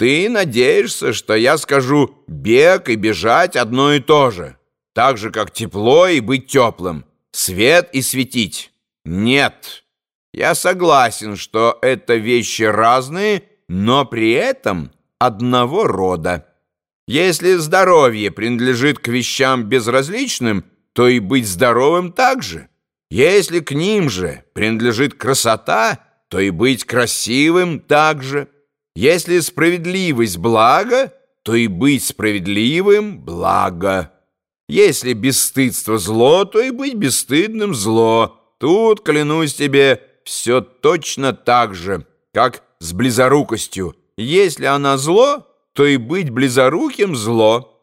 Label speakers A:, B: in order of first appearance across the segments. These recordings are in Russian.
A: Ты надеешься, что я скажу «бег» и «бежать» одно и то же, так же, как тепло и быть теплым, свет и светить. Нет, я согласен, что это вещи разные, но при этом одного рода. Если здоровье принадлежит к вещам безразличным, то и быть здоровым также. Если к ним же принадлежит красота, то и быть красивым также. Если справедливость благо, то и быть справедливым благо. Если бесстыдство зло, то и быть бесстыдным зло. Тут, клянусь тебе, все точно так же, как с близорукостью. Если она зло, то и быть близоруким зло.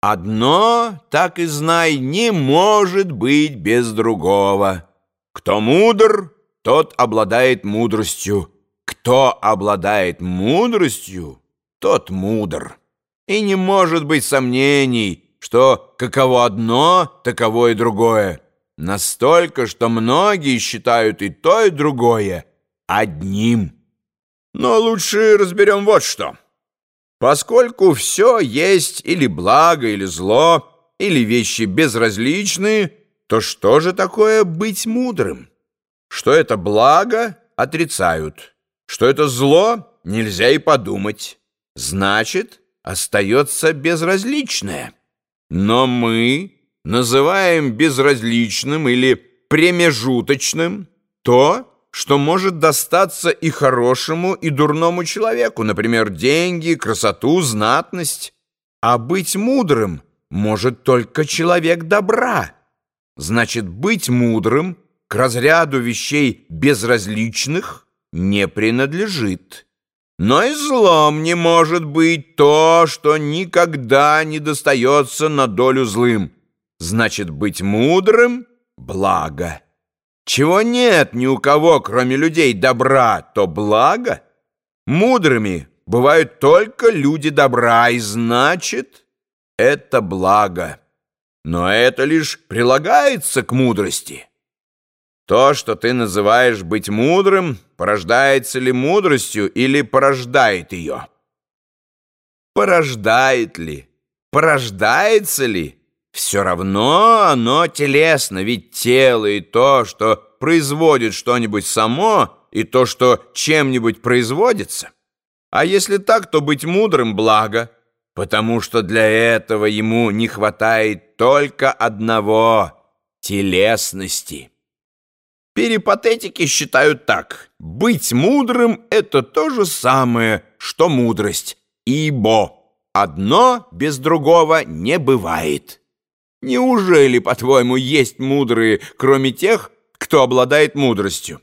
A: Одно, так и знай, не может быть без другого. Кто мудр, тот обладает мудростью. Кто обладает мудростью, тот мудр. И не может быть сомнений, что каково одно, таково и другое. Настолько, что многие считают и то, и другое одним. Но лучше разберем вот что. Поскольку все есть или благо, или зло, или вещи безразличные, то что же такое быть мудрым? Что это благо, отрицают. Что это зло, нельзя и подумать. Значит, остается безразличное. Но мы называем безразличным или премежуточным то, что может достаться и хорошему, и дурному человеку, например, деньги, красоту, знатность. А быть мудрым может только человек добра. Значит, быть мудрым к разряду вещей безразличных не принадлежит. Но и злом не может быть то, что никогда не достается на долю злым. Значит, быть мудрым — благо. Чего нет ни у кого, кроме людей добра, то благо. Мудрыми бывают только люди добра, и значит, это благо. Но это лишь прилагается к мудрости. То, что ты называешь быть мудрым, порождается ли мудростью или порождает ее? Порождает ли? Порождается ли? Все равно оно телесно, ведь тело и то, что производит что-нибудь само, и то, что чем-нибудь производится. А если так, то быть мудрым благо, потому что для этого ему не хватает только одного — телесности. Перипатетики считают так. Быть мудрым — это то же самое, что мудрость, ибо одно без другого не бывает. Неужели, по-твоему, есть мудрые, кроме тех, кто обладает мудростью?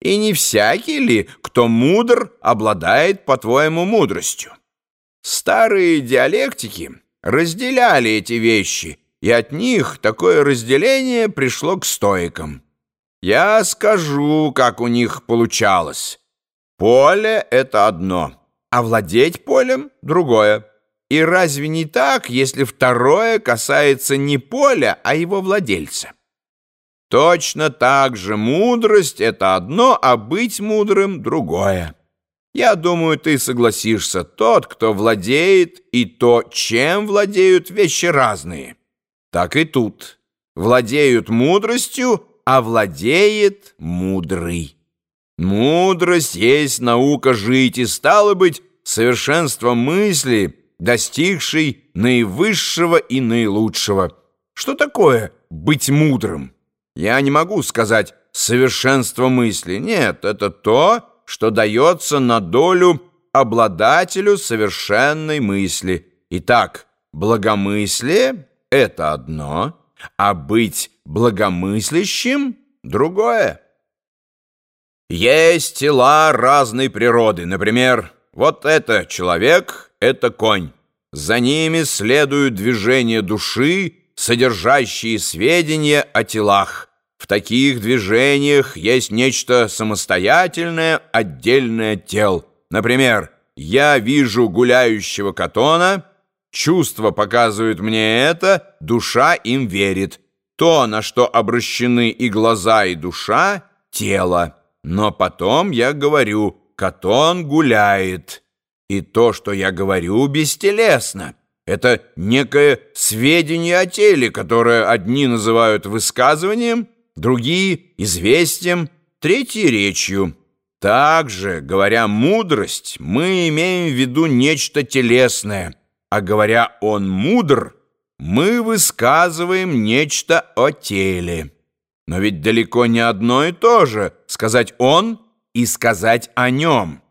A: И не всякий ли, кто мудр, обладает, по-твоему, мудростью? Старые диалектики разделяли эти вещи, и от них такое разделение пришло к стоикам. Я скажу, как у них получалось. Поле — это одно, а владеть полем — другое. И разве не так, если второе касается не поля, а его владельца? Точно так же мудрость — это одно, а быть мудрым — другое. Я думаю, ты согласишься, тот, кто владеет, и то, чем владеют, вещи разные. Так и тут. Владеют мудростью, а владеет мудрый. Мудрость есть наука жить, и стало быть, совершенство мысли — достигший наивысшего и наилучшего. Что такое быть мудрым? Я не могу сказать совершенство мысли. Нет, это то, что дается на долю обладателю совершенной мысли. Итак, благомыслие — это одно, а быть благомыслящим — другое. Есть тела разной природы. Например, вот это человек — это конь. За ними следуют движения души, содержащие сведения о телах. В таких движениях есть нечто самостоятельное, отдельное от тел. Например, я вижу гуляющего катона, чувство показывает мне это, душа им верит. То, на что обращены и глаза, и душа — тело. Но потом я говорю «катон гуляет». И то, что я говорю, бестелесно. Это некое сведение о теле, которое одни называют высказыванием, другие — известием, третьи — речью. Также, говоря «мудрость», мы имеем в виду нечто телесное, а говоря «он мудр», мы высказываем нечто о теле. Но ведь далеко не одно и то же сказать «он» и сказать «о нем».